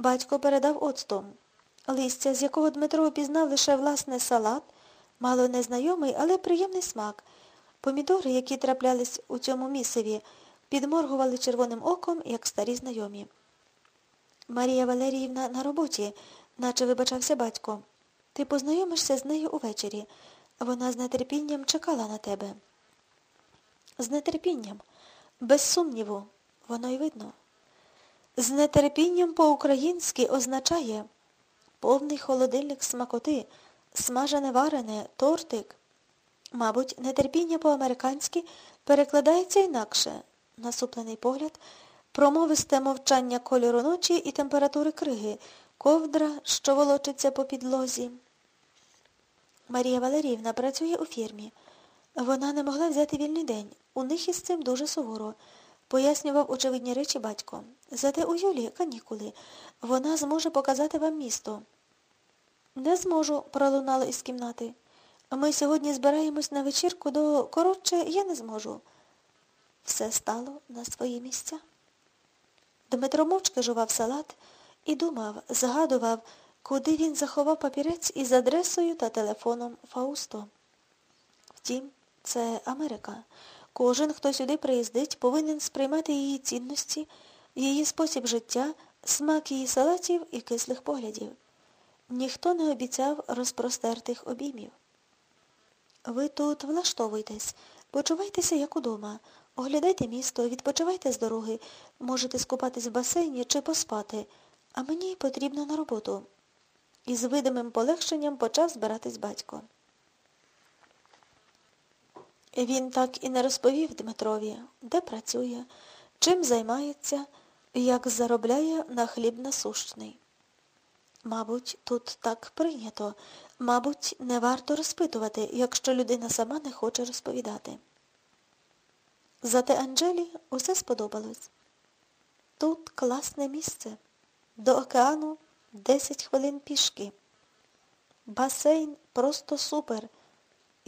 Батько передав оцтом. Листя, з якого Дмитро опізнав лише власне салат, мало незнайомий, але приємний смак. Помідори, які траплялись у цьому місиві, підморгували червоним оком, як старі знайомі. Марія Валеріївна на роботі, наче вибачався батько. Ти познайомишся з нею увечері. Вона з нетерпінням чекала на тебе. З нетерпінням, без сумніву, воно й видно. З нетерпінням по-українськи означає повний холодильник смакоти, смажене варене, тортик. Мабуть, нетерпіння по-американськи перекладається інакше. Насуплений погляд, промовисте мовчання кольору ночі і температури криги, ковдра, що волочиться по підлозі. Марія Валеріївна працює у фірмі. Вона не могла взяти вільний день. У них із цим дуже суворо, пояснював очевидні речі батько. Зате у Юлі канікули. Вона зможе показати вам місто. Не зможу, пролунало із кімнати. Ми сьогодні збираємось на вечірку до коротше, я не зможу. Все стало на свої місця. Дмитро мовчки жував салат і думав, згадував, куди він заховав папірець із адресою та телефоном Фаусто. Втім, це Америка. Кожен, хто сюди приїздить, повинен сприймати її цінності, її спосіб життя, смак її салатів і кислих поглядів. Ніхто не обіцяв розпростертих обіймів. Ви тут влаштовуйтесь, почувайтеся як удома, оглядайте місто, відпочивайте з дороги, можете скупатись в басейні чи поспати, а мені потрібно на роботу. І з видимим полегшенням почав збиратись батько. Він так і не розповів Дмитрові, де працює, чим займається, як заробляє на хліб насущний. Мабуть, тут так прийнято, мабуть, не варто розпитувати, якщо людина сама не хоче розповідати. Зате Анджелі усе сподобалось. Тут класне місце. До океану 10 хвилин пішки. Басейн просто супер.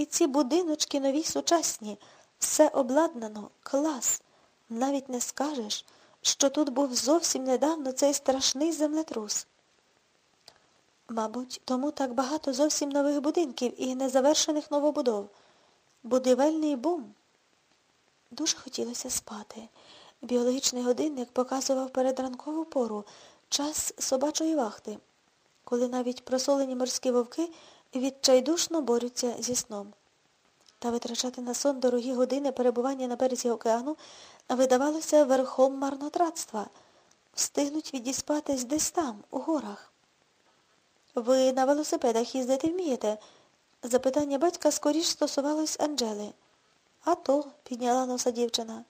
І ці будиночки нові сучасні, все обладнано, клас. Навіть не скажеш, що тут був зовсім недавно цей страшний землетрус. Мабуть, тому так багато зовсім нових будинків і незавершених новобудов. Будівельний бум. Дуже хотілося спати. Біологічний годинник показував передранкову пору, час собачої вахти, коли навіть просолені морські вовки відчайдушно борються зі сном. Та витрачати на сон дорогі години перебування на березі океану видавалося верхом марнотратства. Встигнуть відіспатись десь там, у горах. Ви на велосипедах їздити вмієте? Запитання батька скоріш стосувалось Анджели. А то, підняла носа дівчина.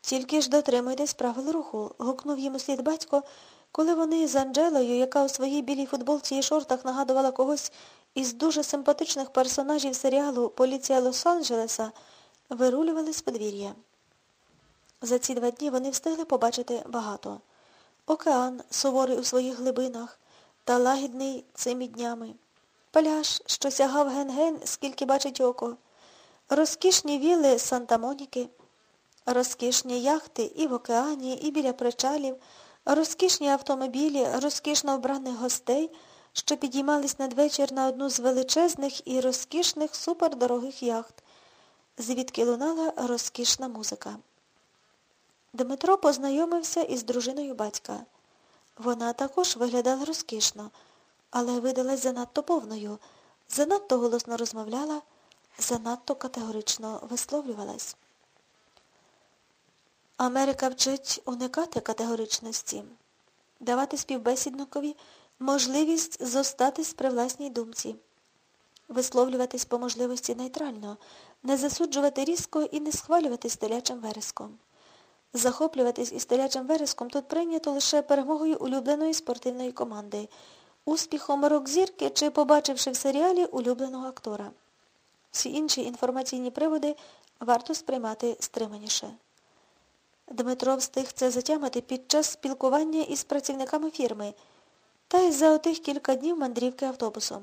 Тільки ж дотримуйтесь правил руху, гукнув їм услід батько, коли вони з Анджелою, яка у своїй білій футболці і шортах нагадувала когось із дуже симпатичних персонажів серіалу Поліція Лос-Анджелеса, вирулювали з подвір'я. За ці два дні вони встигли побачити багато. Океан, суворий у своїх глибинах, та лагідний цими днями. Пляж, що сягав ген-ген, скільки бачить око, розкішні віли Санта-Моніки, розкішні яхти і в океані, і біля причалів, розкішні автомобілі, розкішно вбраних гостей, що підіймались надвечір на одну з величезних і розкішних супердорогих яхт, звідки лунала розкішна музика. Дмитро познайомився із дружиною батька. Вона також виглядала розкішно, але видалась занадто повною, занадто голосно розмовляла, занадто категорично висловлювалась. Америка вчить уникати категоричності, давати співбесідникові можливість зостатись при власній думці, висловлюватись по можливості нейтрально, не засуджувати різко і не схвалювати стелячим вереском. Захоплюватись із телячим вереском тут прийнято лише перемогою улюбленої спортивної команди, успіхом рок-зірки чи побачивши в серіалі улюбленого актора. Всі інші інформаційні приводи варто сприймати стриманіше. Дмитро встиг це затямити під час спілкування із працівниками фірми та й за отих кілька днів мандрівки автобусом.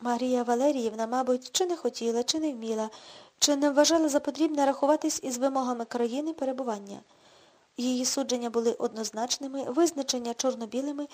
Марія Валеріївна, мабуть, чи не хотіла, чи не вміла, чи не вважала за потрібне рахуватись із вимогами країни перебування. Її судження були однозначними, визначення чорно-білими,